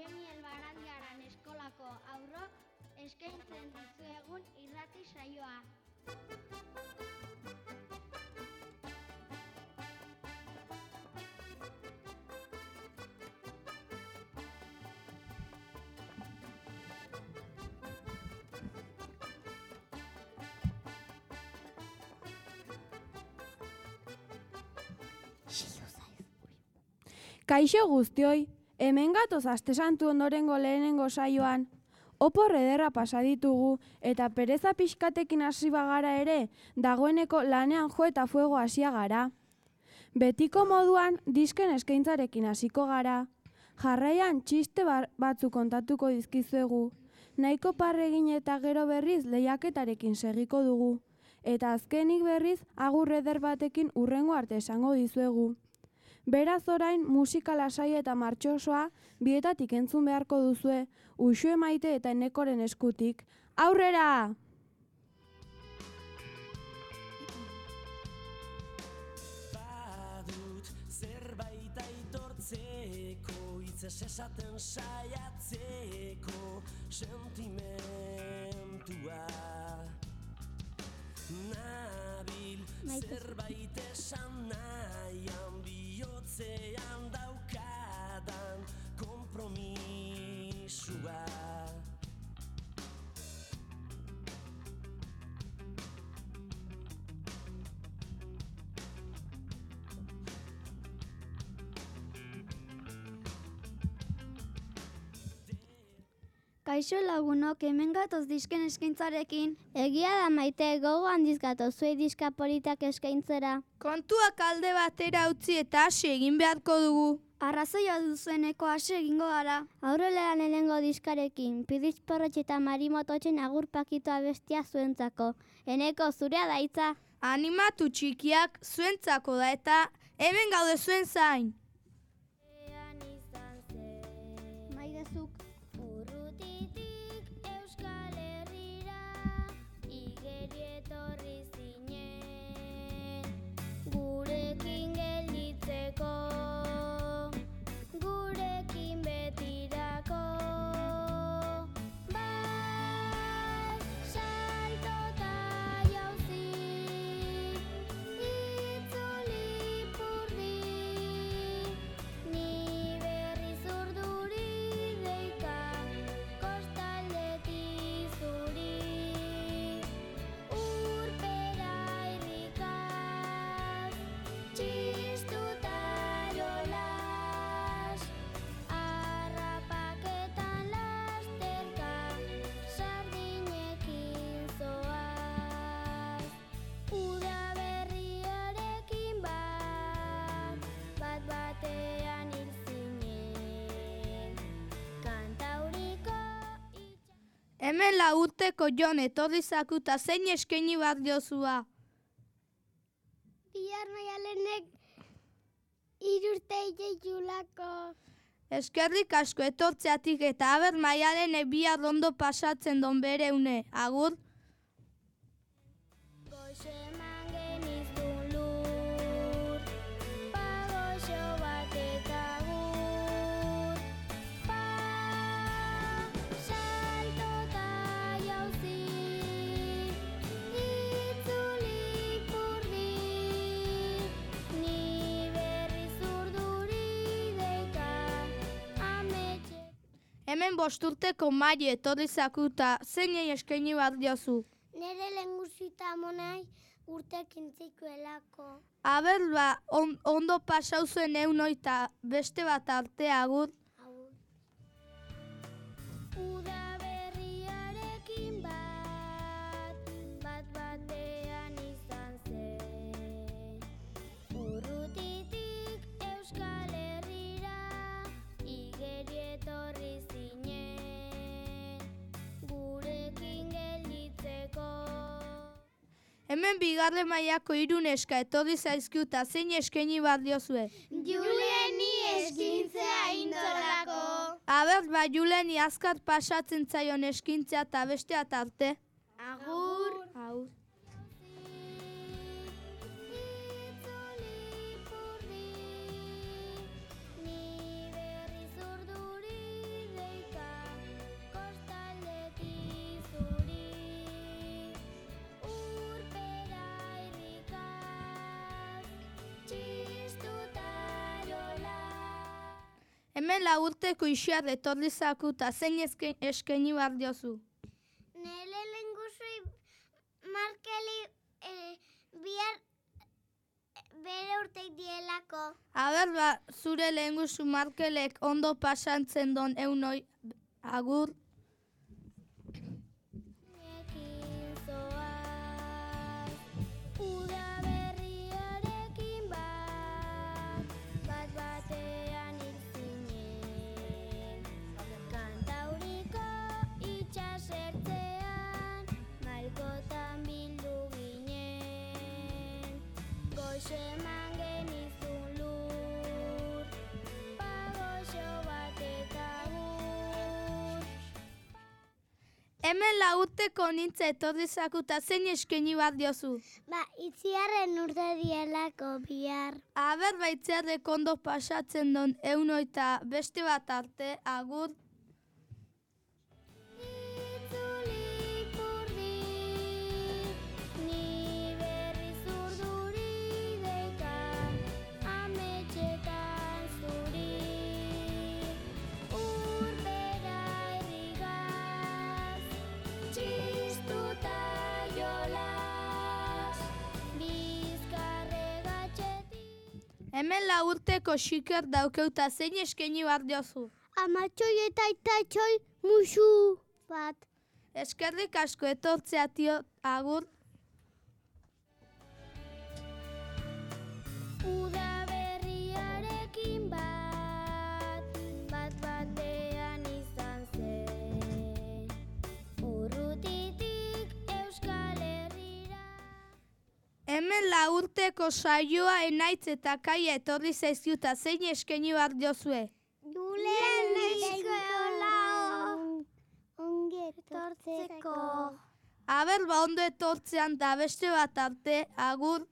Kemi Elbarandiaran eskolako aurrok eskaintzen dizuegun irrati saioa. Kaixo guztioi, hemen gatoz aste santu ondorengo lehenengo saioan. Opor ederra pasa ditugu eta pereza pixkatekin hasi bagara ere, dagoeneko lanean jo eta fuego hasia gara. Betiko moduan disken eskaintzarekin hasiko gara. Jarraian txiste batzu kontatuko dizkizuegu. Nahiko parregin eta gero berriz lehiaketarekin segiko dugu. Eta azkenik berriz agur eder batekin urrengo arte esango dizuegu. Beraz orain musika lasai eta martxosoa bietatik entzun beharko duzue, uxue maite eta enekoren eskutik. Aurrera! badut zerbait aitortzeko hitzez esaten saiatzeko sentimentua nabil zerbait esan nahian bihotzean daukadan kompromisua Kaixo lagunok hemen gatoz disken eskaintzarekin. Egia da maite gogo handiz gatoz zuei diska politak eskaintzera. Kontuak alde batera utzi eta hasi egin beharko dugu. Arrazoia duzueneko hasi egingo gara. Aurrela lehenengo diskarekin, piditz porrotx eta marimototxen agur pakitoa bestia zuentzako. Eneko zurea daitza. Animatu txikiak zuentzako da eta hemen gaude zuen zain. Hemen lagurteko jon etorri zakuta zein eskaini bat diozua. Bihar maialenek irurte julako. Eskerrik asko etortzeatik eta aber maialen bihar ondo pasatzen don bere une. Agur? Hemen bosturteko maile etorri zakuta zeinei eskaini bat diozu. Nere lengusita monai urtek intzikuelako. Aber ba, on, ondo pasau zuen eun eta beste bat arte agur. Hemen bigarren mailako hiru neska etorri zaizkiuta zein eskaini bat diozue. Juleni eskintzea indolako. Aber ba Juleni azkar pasatzen zaion eskintzea eta bestea tarte. Agur. Agur. Hemen lagurteko isiar etorri zaku eta zein eske- eskaini behar diozu. Nere lengusui markeli eh, bihar eh, bere urteik dielako. Aber ba, zure lehenguzu markelek ondo pasantzen don eunoi agur. Goxe eman genizun lur, pagoxo bat eta gur. Hemen lagurteko nintze etorri zaku eta zein eskaini behar diozu. Ba, itziarren urte dielako bihar. Aber baitzerrek ondo pasatzen don eunoi eta beste bat arte agur. Hemen lagurteko xiker daukeuta zein eskaini behar diozu. Amatxoi eta itatxoi musu bat. Eskerrik asko etortzea tio agur. Hemen lagurteko saioa enaitz eta kaia etorri zaizkiuta zein eskaini behar diozue. Julen eskola ongi etortzeko. Aber ba ondo etortzean da beste bat arte agur.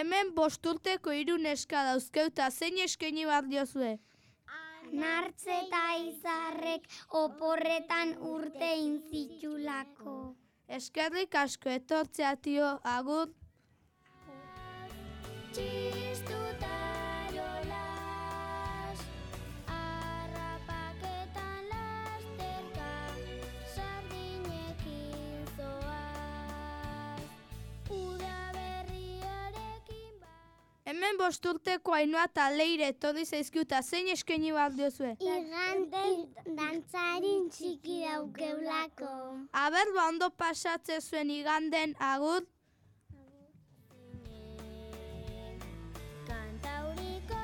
Hemen bosturteko hiru neska dauzkeuta zein eskaini behar diozue. Nartze eta izarrek oporretan urte intzitulako. Eskerrik asko etortzea tio agur. Txistuta bat. Hemen bosturteko hainua eta leire etorri zaizkiuta zein eskaini behar diozue. Iganden dantzarin txiki daukeulako. Aber ba ondo pasatze zuen iganden agur. Kantauriko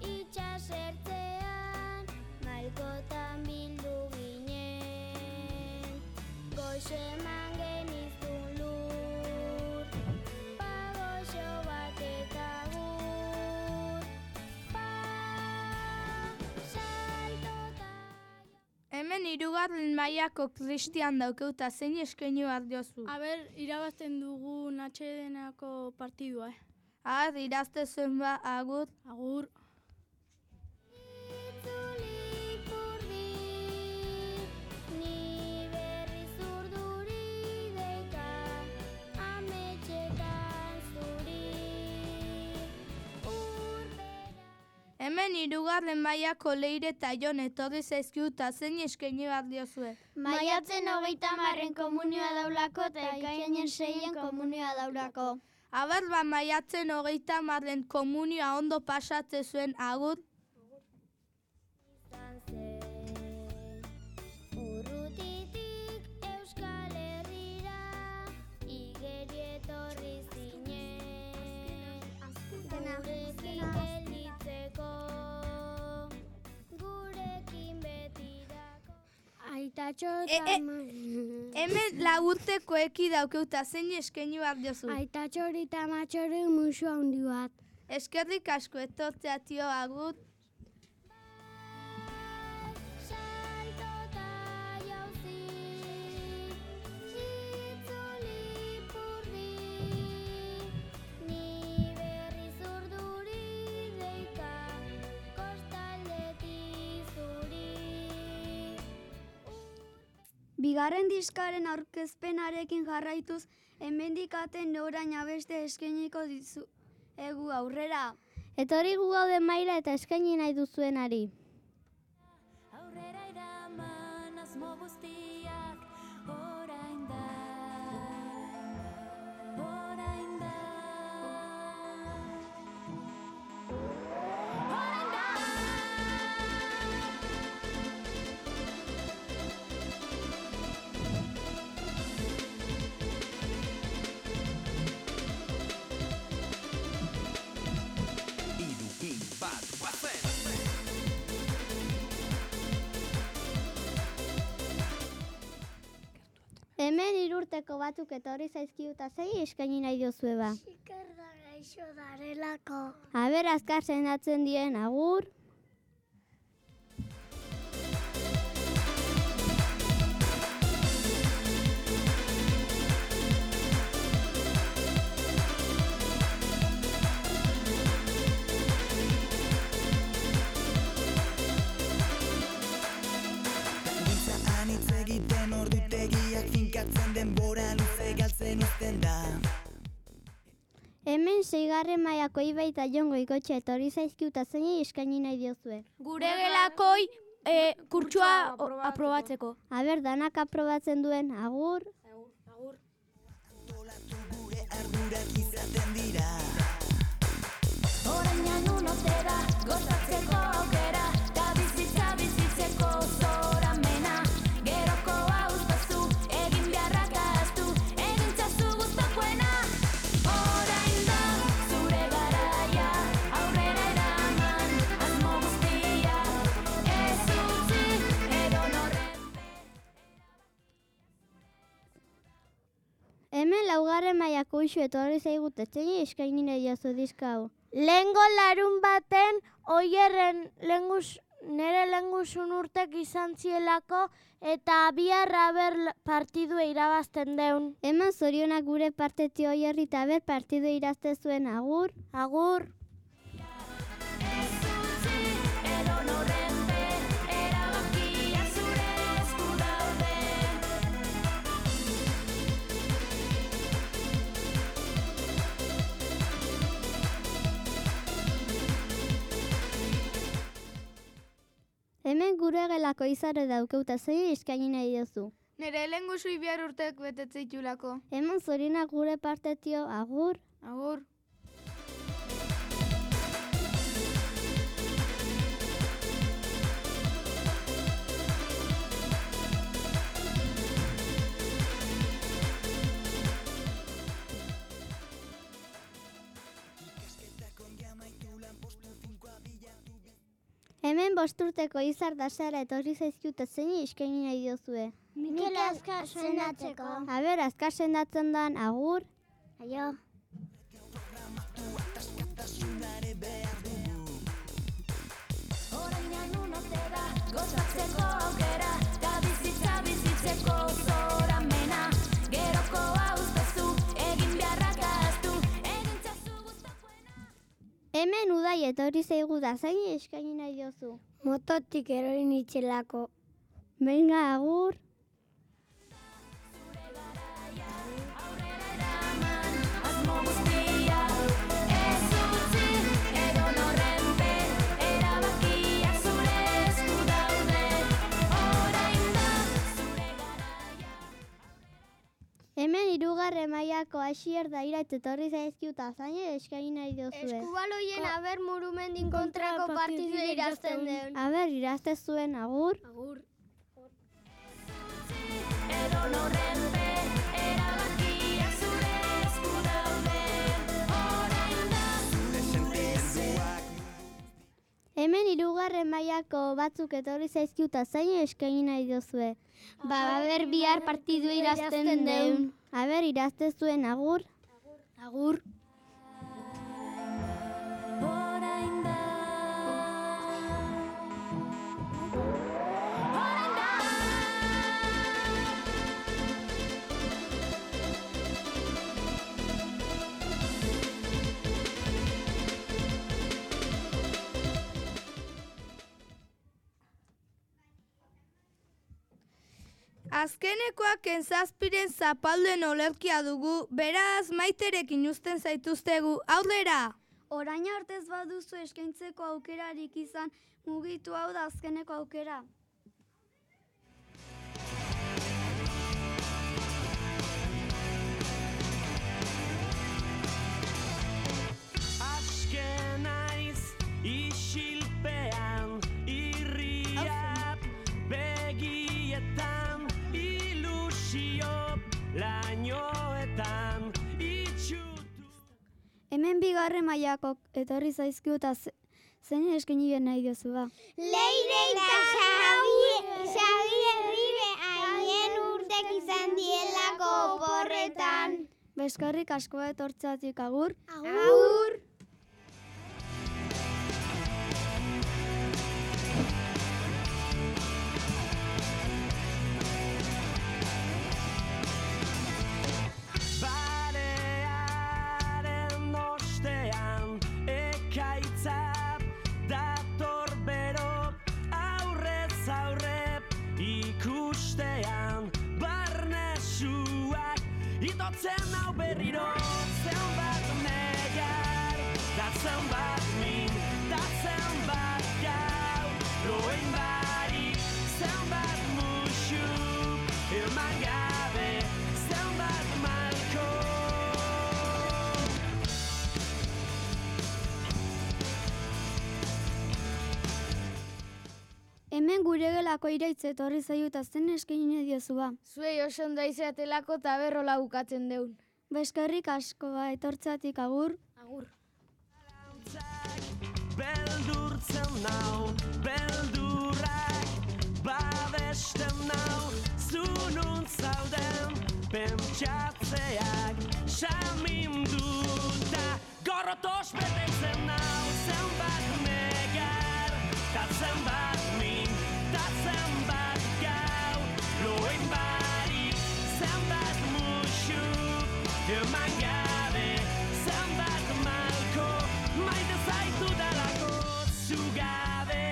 itxasertzean, malkotan bildu ginen. Goxe Hemen hirugarren mailako kristian daukeuta zein eskaini behar diozu. Aber, irabazten dugu natxedenako partidua, eh? Aber irazte zuen ba agur. Agur. Hemen hirugarren mailako leire eta jon etorri zaizkiuta zein eskaini behar diozue. Maiatzen hogeita marren komunioa daulako eta ekainen seien komunioa daulako. Aber ba maiatzen hogeita marren komunioa ondo pasatze zuen agur. Aitatxo E, e, Hemen lagurteko eki daukeuta zein eskaini behar diozu. Aitatxori eta matxori musu handi bat. Eskerrik asko etortzea tio agur. Bigarren diskaren aurkezpenarekin jarraituz, hemendikaten norain abeste eskainiko dizu. Egu aurrera. Etorri gu gaude maila eta eskaini nahi duzuenari. Aurrera iraman asmo guztiak Hemen irurteko batzuk etorri zaizkiuta zei eskaini nahi diozue ba. Ikerda gaixo darelako. Aber azkar sendatzen dien agur. Egiten ordutegiak finkatzen denbora luze galtzen uzten da Hemen seigarren mailako ibai eta jongo ikotxe etorri zaizkiuta zein eskaini nahi diozue. Gure gelakoi e, kurtsua aprobatzeko. Aber danak aprobatzen duen agur. Gure ardurak izaten dira Hemen laugarren mailako isu etorri zaigute zein eskaini nahi diozu diska hau. Lengo larun baten, oierren lengus, nere lengusun urtek izan zielako eta bihar aber partidua irabazten deun. Hemen zorionak gure partetio oierri eta ber partidu irazte zuen agur. Agur. Hemen gure gelako izarre daukeuta zein eskaini nahi diozu. Nere lehen zui bihar urtek betetzeitulako. Hemen zorionak gure partetio agur. Agur. Hemen bosturteko izar da zara etorri zaizkiuta zein eskaini nahi diozue. Mikel azkar sendatzeko. Aber, azkar sendatzen dan agur. Aio. Da gozatzeko aukera Da bizitza bizitzeko Hemen udai etorri zaigu da zein eskaini nahi diozu. Mototik erori nitzelako. Venga, agur. Hemen hirugarren mailako hasier da irat etorri zaizkiuta zain eskaini nahi diozue. Eskubaloien aber murumendin kontrako partidua irazten deun. Aber, irazte zuen agur. edo norrenpe Hemen hirugarren mailako batzuk etorri zaizkiuta zain eskaini nahi diozue. Ba, aber bihar partidua irazten deun. Aber, irazte zuen agur. Agur. Orain Azkenekoak kentzazpiren zapalden olerkia dugu, beraz maiterekin usten zaituztegu, aurrera! Orain artez baduzu eskaintzeko aukerarik izan, mugitu hau da azkeneko aukera. Aske Hemen bigarren mailako etorri zaizkiu eta ze- zein eskaini behar nahi diozu ba. Leire eta Xabi Ribe haien urtek izan dielako oporretan. Beskarrik asko etortzeatik agur. Agur! Barearen itotzen hau berriro zenbat negar da zenbat min da Hemen gure gelako iraitz etorri zaio eta zen nahi diozu ba. Zuei oso ondo izatelako eta berrola bukatzen deun. Beskarrik asko ba etortzeatik agur. Agur. Beldurtzen nau, beldurrak Babesten nau, zunun zauden Pentsatzeak saminduta Gorrotos betetzen nau, zenbat negar Ta zenbat min, zenbat gau Loen barik, zenbat musu Eman gabe, zenbat malko Maite zaitu dalako zugabe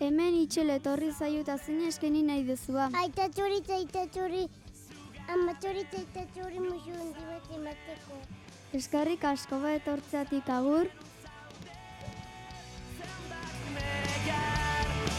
Hemen itxel etorri zaio eta zein eskaini nahi diozu ba. Aita txuri, aita txuri. Ama txuri, aita txuri musu hundi bat emateko. Eskarrik asko ba etortzeatik agur. negar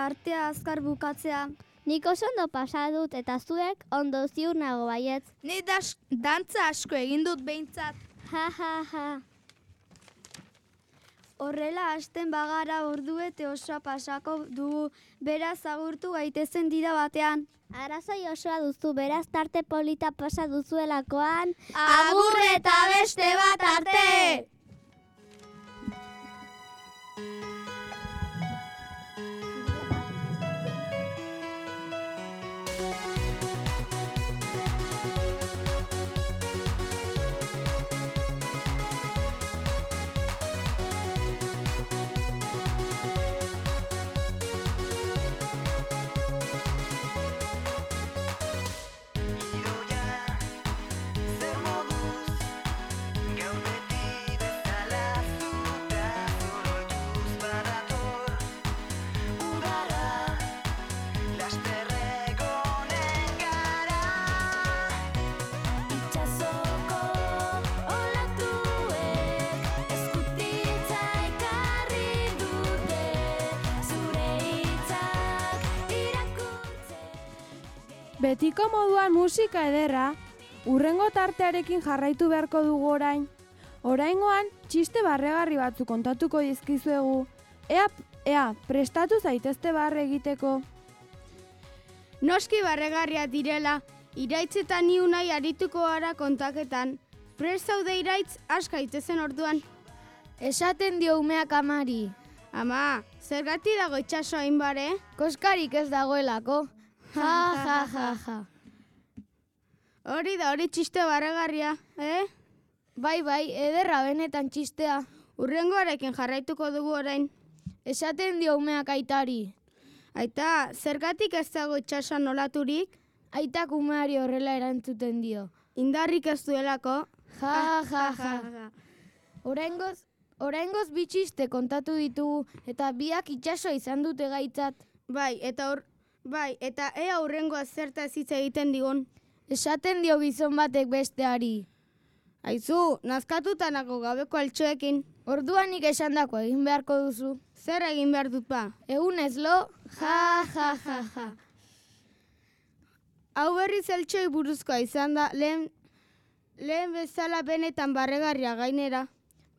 Hau da tartea azkar bukatzea. Nik oso ondo pasa dut eta zuek ondo ziur nago baietz. Ni das, dantza asko egin dut behintzat. Ha, ha, ha. Horrela hasten bagara orduete osoa pasako dugu, beraz agurtu gaitezen dira batean. Arazoi osoa duzu, beraz tarte polita pasa duzuelakoan. Agur eta beste bat arte! Betiko moduan musika ederra, urrengo tartearekin jarraitu beharko dugu orain. Oraingoan, txiste barregarri batzu kontatuko dizkizuegu. Ea, ea, prestatu zaitezte barre egiteko. Noski barregarria direla, iraitz eta ni unai arituko gara kontaketan. Prest zaude iraitz, aska itezen orduan. Esaten dio umeak amari. Ama, zergati dago itxaso hainbare? Koskarik ez dagoelako. Ja, ja, ja, ja. Hori da, hori txiste barregarria, eh? Bai, bai, ederra benetan txistea. Urrengoarekin jarraituko dugu orain. Esaten dio umeak aitari. Aita, zergatik ez dago itxasoan olaturik? Aitak umeari horrela erantzuten dio. Indarrik ez duelako. Ja, ja, ja. Oraingoz, oraingoz bi txiste kontatu ditugu eta biak itsasoa izan dute gaitzat. Bai, eta hor, bai, eta ea aurrengoa zerta hitz egiten digun. Esaten dio gizon batek besteari. Aizu, nazkatuta nago gabeko altxoekin. Orduan nik esandako egin beharko duzu. Zer egin behar dut ba? Egun ez lo, ja, ja, ja, ja. Hau berriz eltxoi buruzkoa izan da, lehen, lehen bezala benetan barregarria gainera.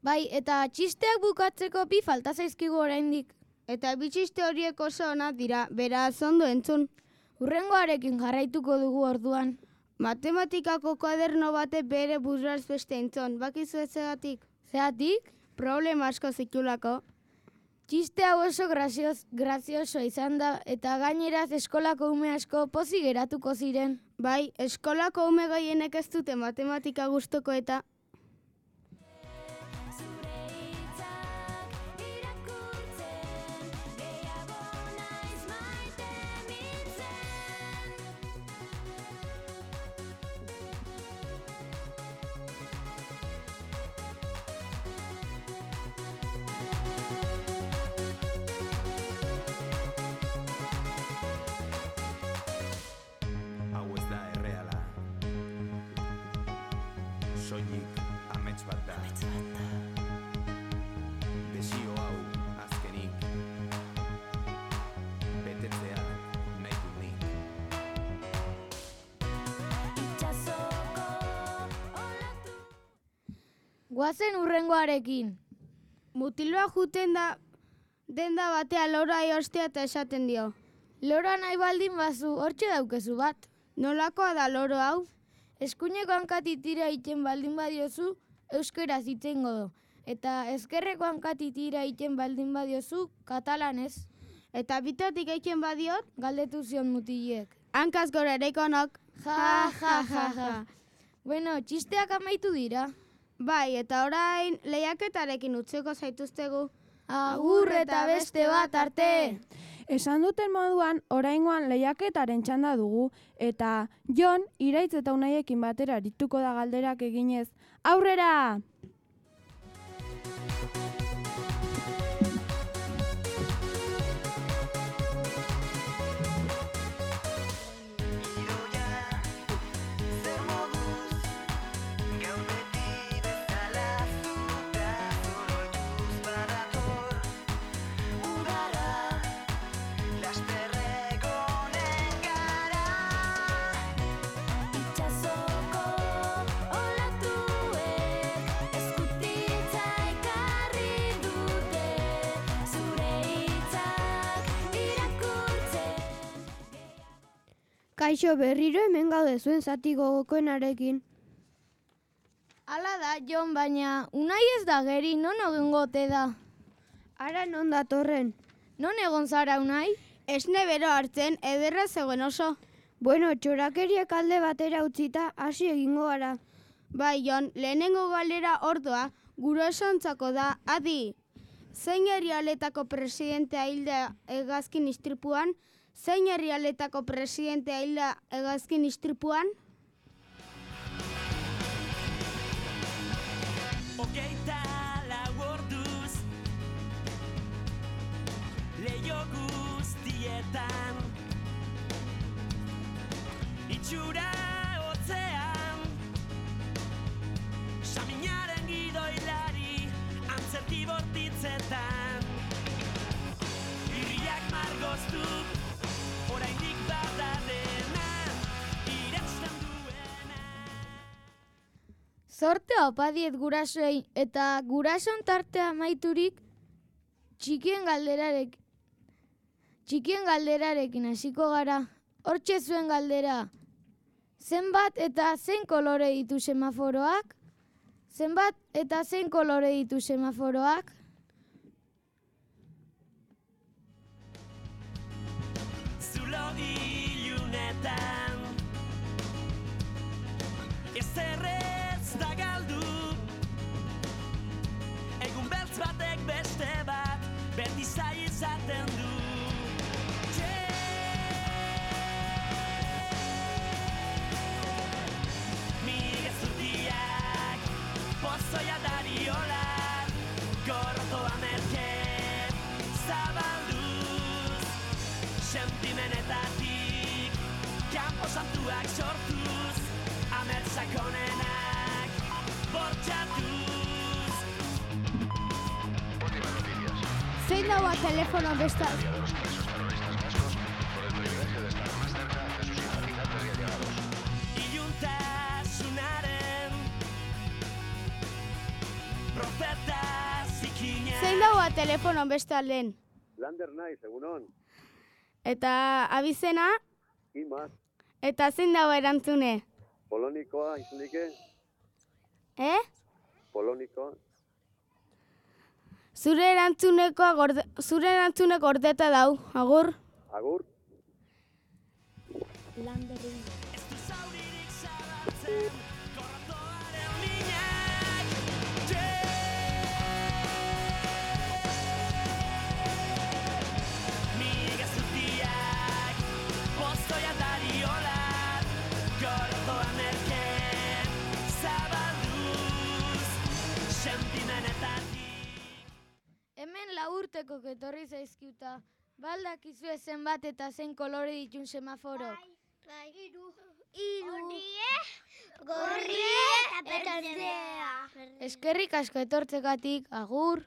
Bai, eta txisteak bukatzeko bi falta zaizkigu oraindik. Eta bi txiste horiek oso onak dira, beraz ondo entzun. Urrengoarekin jarraituko dugu orduan. Matematikako kuaderno bate bere buruaz beste entzun, bakizu ez zegatik? Zeatik? Problema asko zitulako. Txiste hau oso grazioz, grazioso izan da eta gaineraz eskolako ume asko pozi geratuko ziren. Bai, eskolako ume gehienek ez dute matematika gustuko eta Guazen urrengoarekin. mutiloa juten da denda batea lora ostea eta esaten dio. Lora nahi baldin bazu, hortxe daukezu bat. Nolakoa da loro hau? Eskuineko hankatitira iten baldin badiozu, euskaraz itzengo do. Eta ezkerreko hankatitira iten baldin badiozu, katalanez. Eta bitatik eiken badiot, Galdetu zion mutilek. hankaz gora ereikonok. Ja, ja, ja, ja. Bueno, txisteak amaitu dira. Bai, eta orain lehiaketarekin utzeko zaituztegu. Agur eta beste bat arte. Esan duten moduan, oraingoan lehiaketaren txanda dugu, eta Jon, iraitz eta unaiekin batera arituko da galderak eginez. Aurrera! Kaixo berriro hemen gaude zuen zati gogokoenarekin. Hala da, Jon, baina unai ez da geri, non egongote da? Ara non datorren. Non egon zara unai? Esne bero hartzen, ederra zegoen oso. Bueno, txorakeriak alde batera utzita hasi egingo gara. Bai, Jon, lehenengo galera ordoa, gure esontzako da, adi. Zein herrialetako presidentea hilda egazkin istripuan? Zein herrialetako presidentea hilda egazkin istripuan? Zorte opadiet gurasoei eta gurason tartea maiturik txikien galderarek txikien galderarekin hasiko gara. Hortxe zuen galdera. Zenbat eta zein kolore ditu semaforoak? Zenbat eta zein kolore ditu semaforoak? Beste bat Beti zai izaten du. Zutiak Pozoia dariola Gorrotoa merke Zabalduz Sentimenetatik Kampo santuak sortuz Dagoa telefono besta... Zein dagoa telefono beste alden? Lander naiz, egunon. Eta abizena? Ima, Eta zein dago erantzune? polonikoa izanike, Eh? polonikoa. Zure erantzunekoa gorde, zure erantzune gordeta dau, agur? Agur. Miga Hemen laurteko etorri zaizkiuta. Baldakizu zenbat eta zein kolore ditun semaforok. Bai, iru. Iru. Gorrie eta berdea. Eskerrik asko etortzekatik, agur.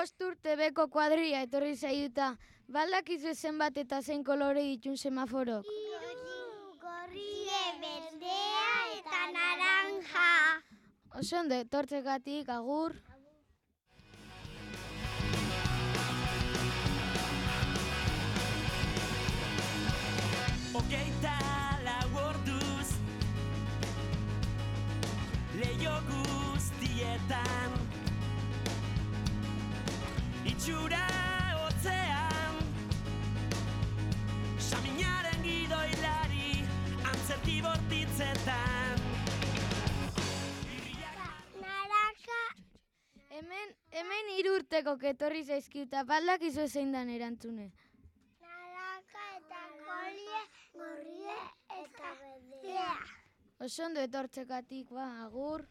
Bost urte beko kuadria etorri zaituta. Baldakizu zenbat eta zein kolore ditun semaforok. Gorrie, berdea eta naranja. Oso ondo etortzekatik, agur. Hogeita lau orduz Leio guztietan Itxura hotzean Saminaren gidoilari Antzerki bortitzetan Naranja. Hemen, hemen hiru urteko etorri zaizkiuta. Baldakizu zein dan erantzune. Naranja eta golie, gorrie eta berdea. Oso ondo etortzekatik, ba, agur.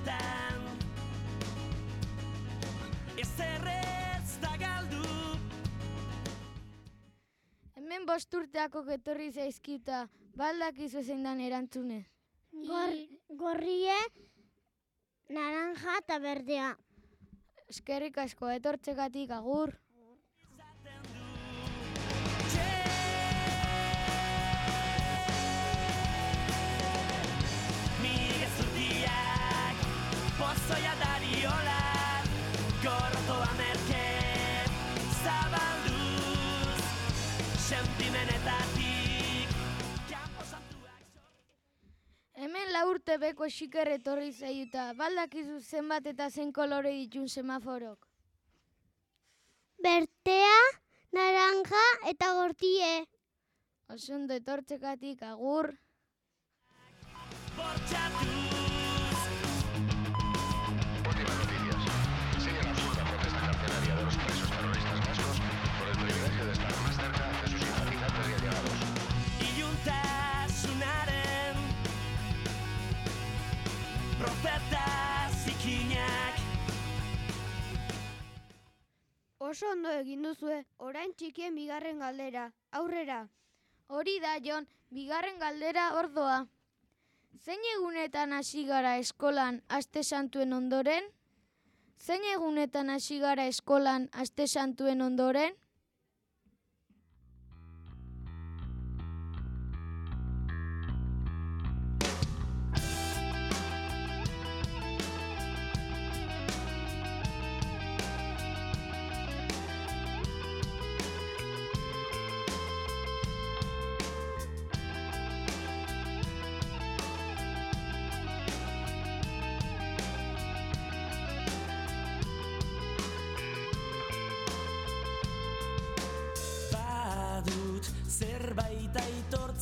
Ilunetan Ez errez da galdu Hemen bost urteako etorri zaizkiuta. Baldakizu zein dan erantzune. Gor, gorrie, naranja eta berdea. Eskerrik asko etortzekatik, agur. Beko xiker etorri zaituta. Baldakizu zenbat eta zein kolore ditun semaforok. Bertea, naranja eta gortie. Oso ondo etortzekatik, agur. Bortxatuz Oso ondo egin duzue, orain txikien bigarren galdera. Aurrera. Hori da, Jon, bigarren galdera ordoa. Zein egunetan hasi gara eskolan aste santuen ondoren? Zein egunetan hasi gara eskolan aste santuen ondoren?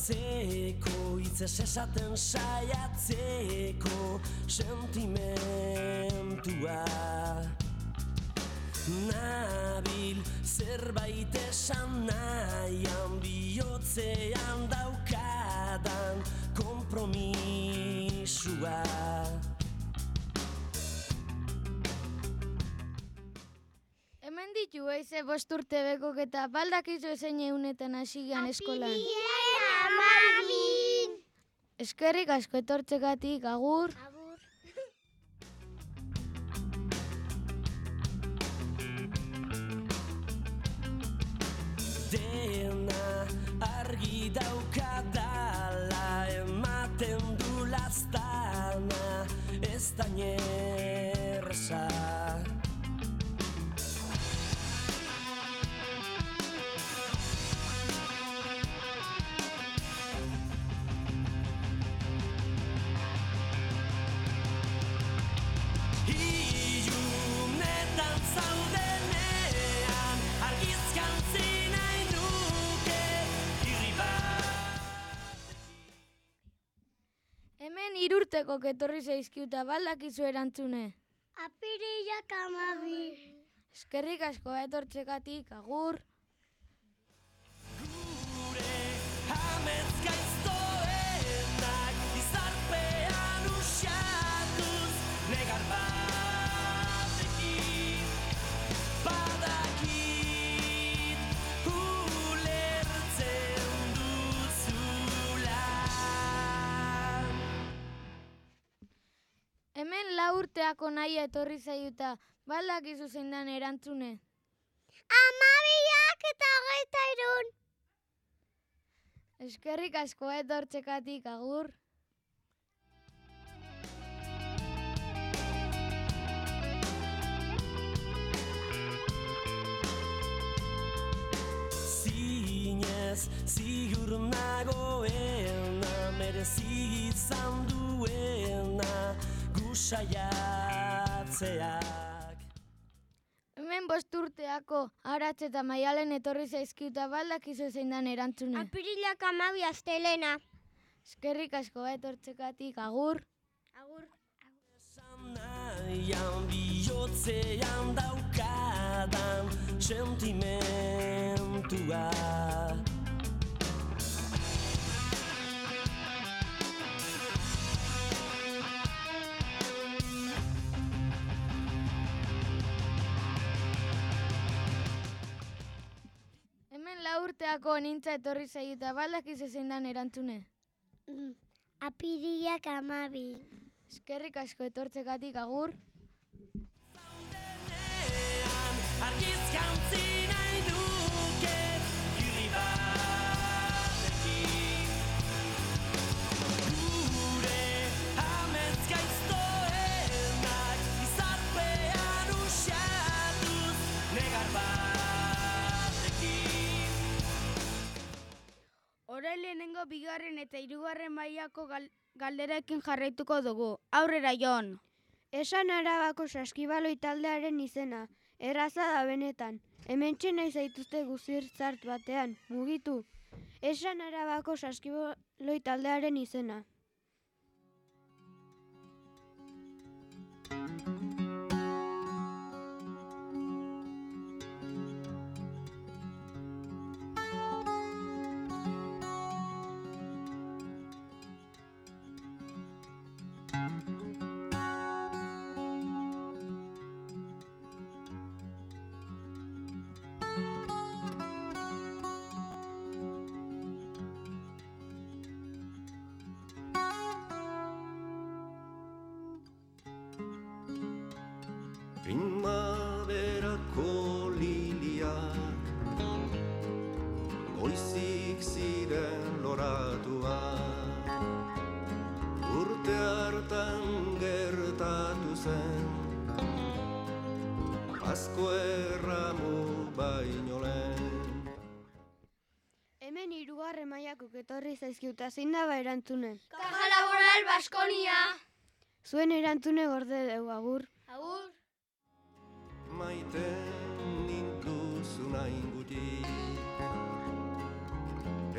Aitortzeko Itzez esaten saiatzeko Sentimentua. Nabil zerbait esan nahian Bihotzean daukadan kompromisua Hemen ditu eize bost urte bekok eta baldakizu zein egunetan hasi gian eskolan. Eskerrik asko etortzekatik, agur. Dena argi daukadala ematen du lastana ez da Hemen irurteko etorri zaizkiuta baldakizu erantzune. Apirilak amabi. Eskerrik asko etortzekatik, agur. Lau urteako naia etorri zaiuta, baldakizu zein dan erantzune. Amabiak eta hogeita irun. Eskerrik asko etortzekatik, agur. Zinez, zigur nagoena, merezi izan duena, gusaiatzeak. Hemen bost urteako aratz eta maialen etorri zaizkiuta baldakizu zein dan erantzune. Apirilak amabi astelena. Eskerrik asko etortzekatik, agur. Agur. Nahian bihotzean daukadan sentimentua Lau urteako nintza etorri zaiuta baldakizu zein dan erantzune. Apirilak amabi. Eskerrik asko etortzekatik, agur. Argizkantzi nahi nuke Orain lehenengo bigarren eta hirugarren mailako gal galderekin jarraituko dugu. Aurrera Jon. Esan arabako saskibaloi taldearen izena, erraza da benetan. Hemen nahi zaituzte guzir zart batean, mugitu. Esan arabako saskibaloi taldearen izena. Lehen Hemen hirugarren mailako etorri zaizkiuta zein da ba erantzune. Caja Laboral Baskonia. Zuen erantzune gorde dugu agur. Agur. Maite nintuzuna inguti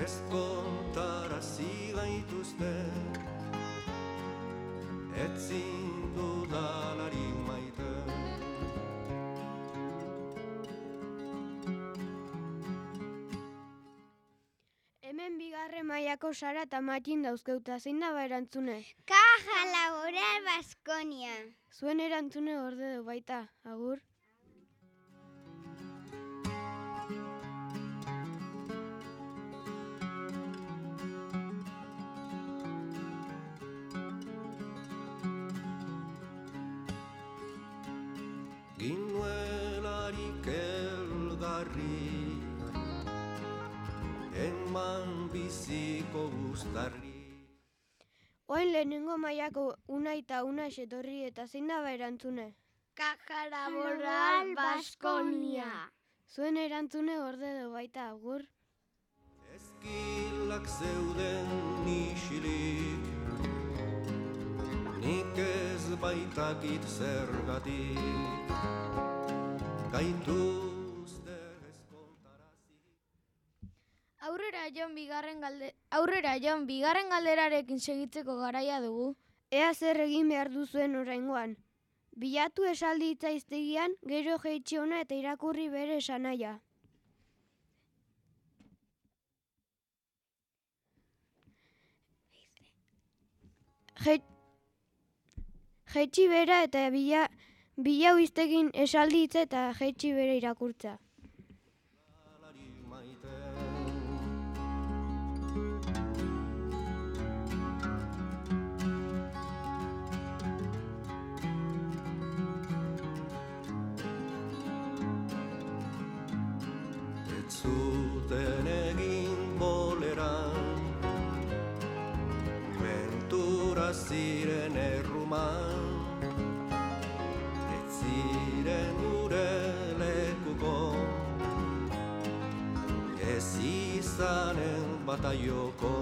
Ez kontarazi gaituzte Etzin Hemen bigarren mailako Sara eta Matin dauzkeuta zein da ba erantzune. Caja Laboral Baskonia. Zuen erantzune gorde du baita, agur. Ginuelarik elgarri Eman biziko guztarri Oain lehenengo mailako una eta una etorri eta zein da ba erantzune. Caja Laboral Baskonia. Zuen erantzune gorde du baita, agur. Ezkilak zeuden isilik Nik ez baitakit zergatik Gaituzte Aurrera Jon bigarren galde Aurrera Jon bigarren galderarekin segitzeko garaia dugu. Ea zer egin behar duzuen oraingoan. Bilatu esaldi itzaiztegian, gero jeitsi ona eta irakurri bere esanaia. Je- Jeitsi bera eta bila, bilau iztegin esaldi hitza eta jeitsi bere irakurtza. Zuten egin boleran Ventura ziren erruman Ez ziren gure lekuko. Ez izanen bataioko.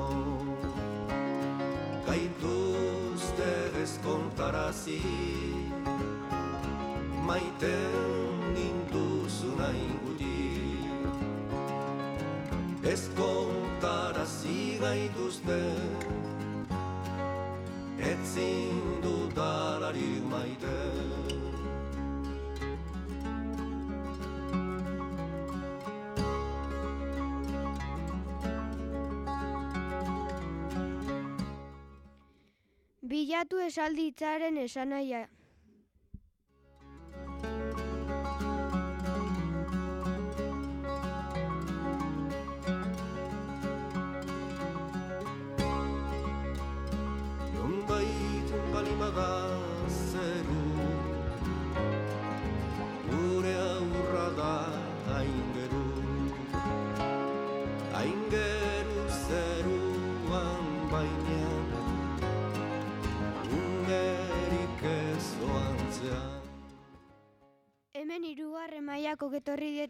Gaituzte ezkontarazi. Maiten Ez kontarazi gaituzte Etzin dudalarik maite Bilatu esaldi hitzaren esanaia.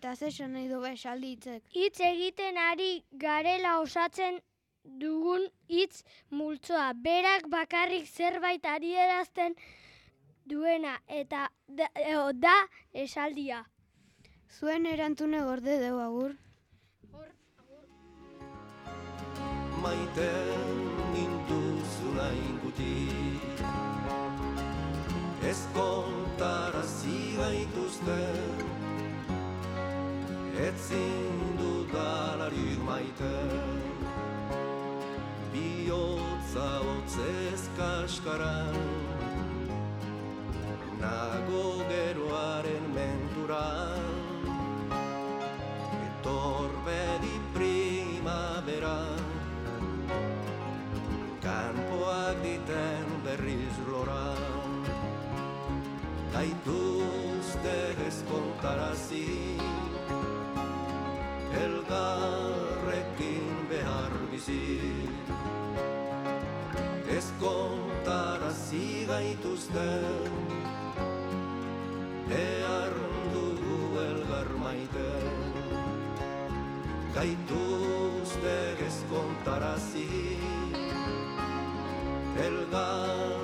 Getorri dieta zesan nahi du esaldi hitzek. Hitz egiten ari garela osatzen dugun hitz multzoa. Berak bakarrik zerbait adierazten duena eta da, eo, da esaldia. Zuen erantzune gorde dugu agur. Maiten nintuzuna inguti Ez kontarazi gaituzte Etzin dudalarik maite Biotza hotzez kaskaran Nago geroaren menturan Etorbedi primavera. Kanpoak diten berriz lora Gaituzte ez Elgarrekin behar bizi Ez kontarazi gaituzten Behar dugu elgar maite Gaituzte ez kontarazi Elgarrekin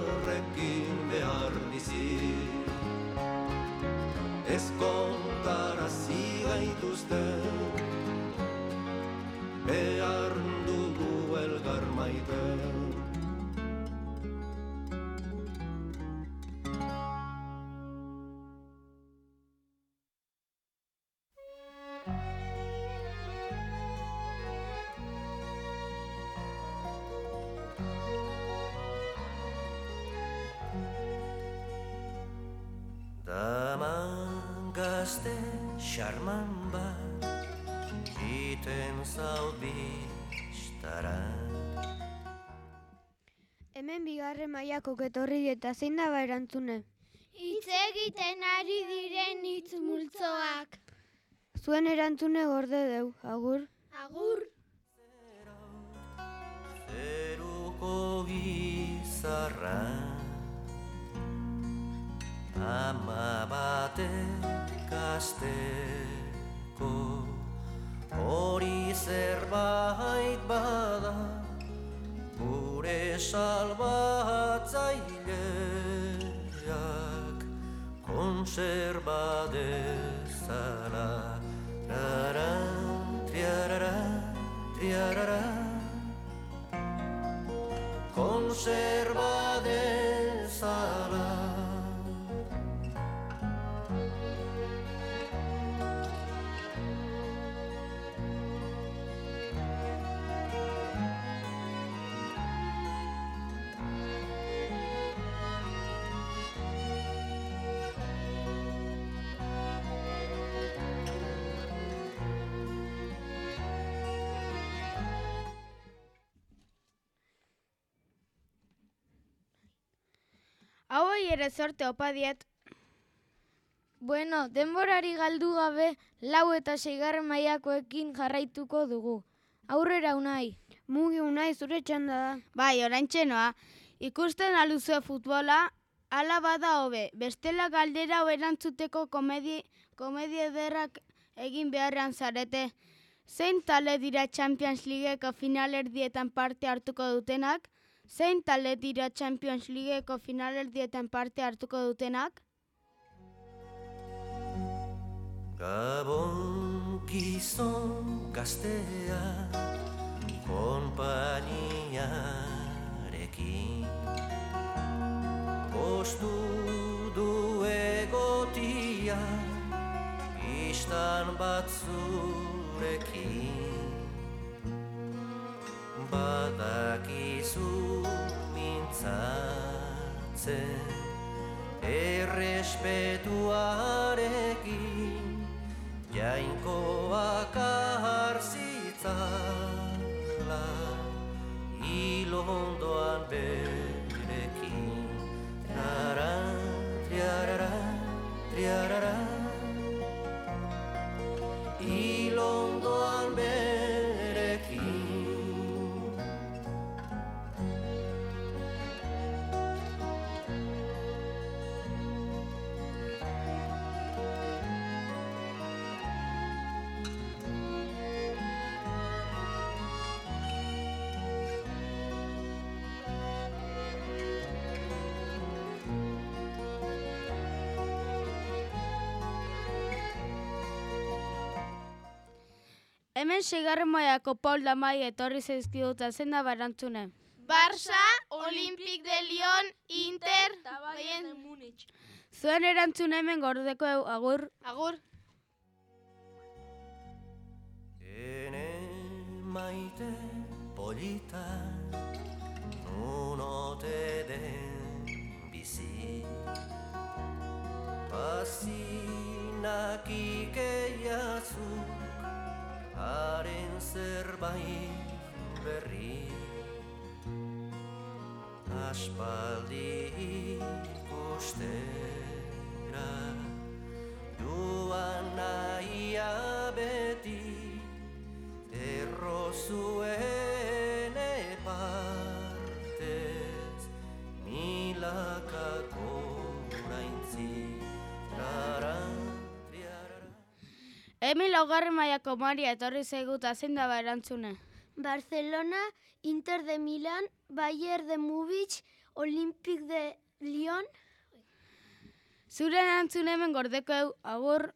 bigarren mailako getorri eta zein da ba erantzune? Hitz egiten ari diren hitz multzoak. Zuen erantzune gorde deu, agur. Agur. Zeruko bizarra Ama batek asteko Hori zerbait bada Gure salbatzaileak Konserba dezala. Rara, triarara, triarara Konserba ere sorte opa diet. Bueno, denborari galdu gabe lau eta seigarren mailakoekin jarraituko dugu. Aurrera unai. Mugi unai zure txanda da. Bai, orain txenoa. Ikusten aluzue futbola, ala bada hobe. Bestela galdera hau erantzuteko komedi, komedi ederrak egin beharrean zarete. Zein tale dira Champions Leagueko finalerdietan parte hartuko dutenak? Zein tale dira Champions Leagueko finalerdietan parte hartuko dutenak? Gabon gizon gaztea Konpainiarekin Postu du egotia Istan batzurekin Badakizu mintzatzen. Errespetuarekin Jainkoak harzitzala Ilondoan berekin. Triarara, triarara Hemen seigarren mailako Paul Damai etorri zaizkiduta zein da barantzune. Barça, Olympic de Lyon, Inter, Bayern Munich. Zuen erantzune hemen gordeko eu, agur. Agur. Ene maite polita nun ote den bizi Pasinak ikeiazuk haren zerbait berri. Aspaldi ikustera Hemen laugarren mailako Maria etorri zaigu eta zein da ba erantzune. Barcelona, Inter de Milan, Bayern de Múnich, Olympique de Lyon. Zure erantzune hemen gordeko agur.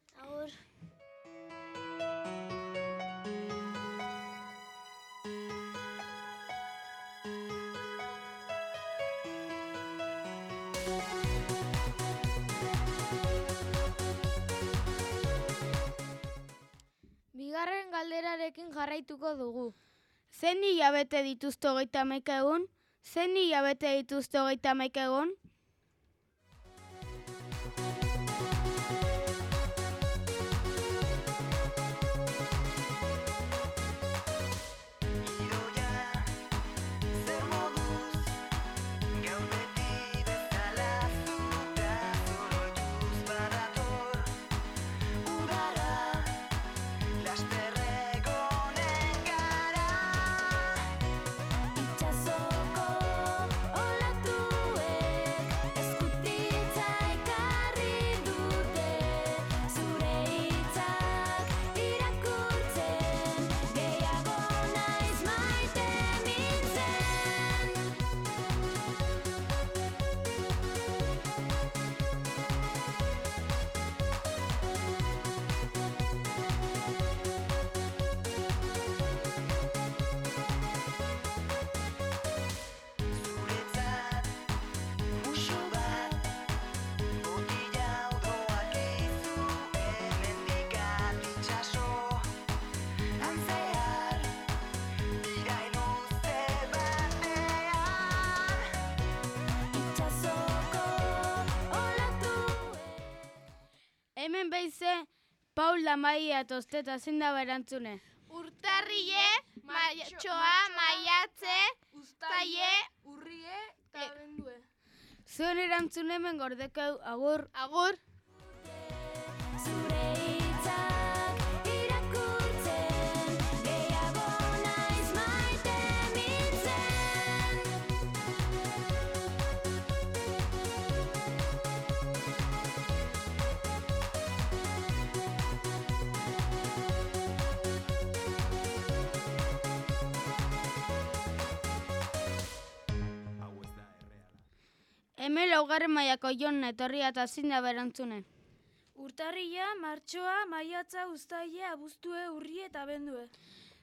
Galderarekin jarraituko dugu. Zein hilabete dituzte hogeita egun? Zein hilabete dituzte hogeita egun? Paula Maia tosteta zein da ba erantzune. Urtarrile, maitxoa, maiatze, uztaie, urrie, eta abendue. Zuen erantzune hemen gordeko agur. Agur. Hemen laugarren mailako jon etorria eta zein da ba erantzune. Urtarrila, martxoa, maiatza, uztaile, abuztue, urri eta abendue.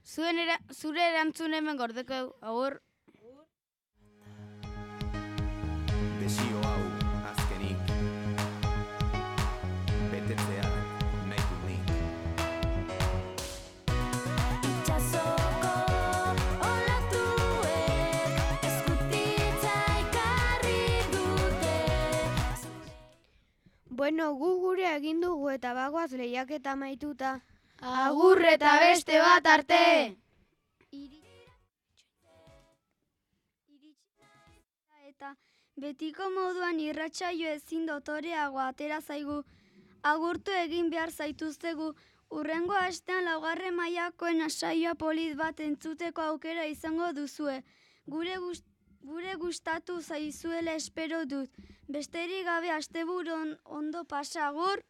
Zuen era, zure erantzune hemen gordeko eu, agur. Desio Bueno, gu gure egin dugu eta bagoaz lehiaketa amaituta. Agur eta beste bat arte! Eta betiko moduan irratsaio ezin dotoreago atera zaigu. Agurtu egin behar zaituztegu. Urrengo astean laugarren mailakoen saioa polit bat entzuteko aukera izango duzue. Gure gust gure gustatu zaizuela espero dut. Besterik gabe asteburun ondo pasagur.